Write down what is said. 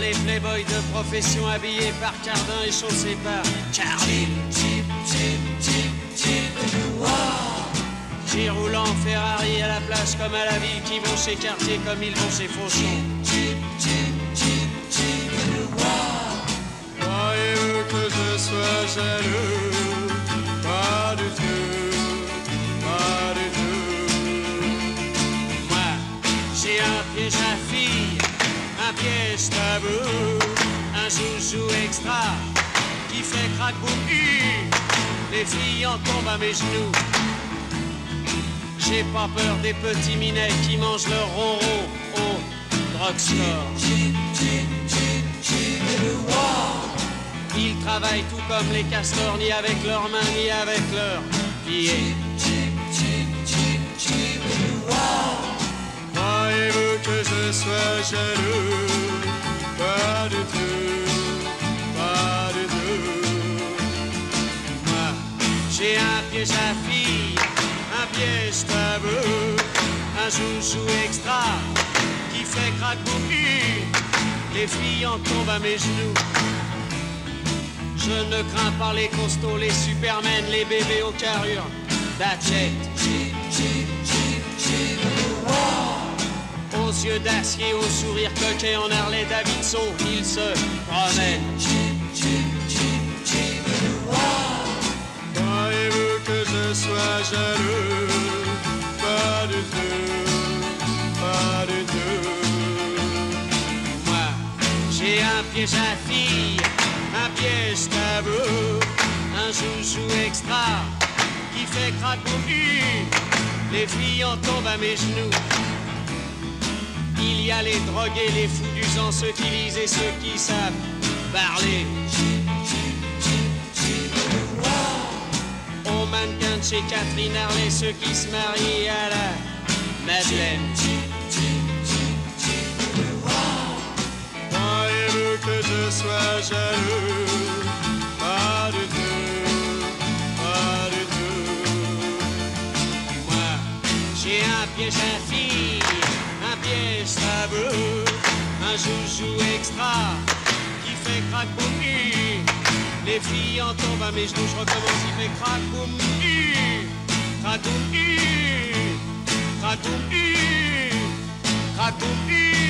les playboys de profession habillés par Cardin et chaussés par Charlie. Qui roulant Ferrari à la place comme à la ville, qui vont chez Cartier comme ils vont chez Fauchon. Croyez-vous que je sois jaloux Pas du tout, pas du tout. Moi, j'ai un piège à fille, un piège tabou, un joujou extra qui fait boum Les filles en tombent à mes genoux. J'ai pas peur des petits minets qui mangent leur ronron au drugstore. Ils travaillent tout comme les castors, ni avec leurs mains, ni avec leurs pieds. Moi, j'ai un piège à fille, un piège tabou, un joujou extra qui fait crack boum Les filles en tombent à mes genoux. Je ne crains pas les costauds, les supermen, les bébés aux carrures. Aux yeux d'acier, au sourire coquet en Harley Davidson, ils se promènent. Croyez-vous que je sois jaloux Pas du tout, pas du tout. Moi, j'ai un piège à fille, un piège tabou, un joujou extra qui fait boum Les filles en tombent à mes genoux. Il y a les drogués, les fous du sang, ceux qui lisent et ceux qui savent parler. Au mannequin de chez Catherine Harley, ceux qui se marient à la Madeleine. Croyez-vous que je sois jaloux Pas du tout, pas du tout. Moi, j'ai un piège à fille, un joujou extra qui fait hi. Les filles en tombent à mes genoux, je recommence, il fait crack boum hi. Crack boum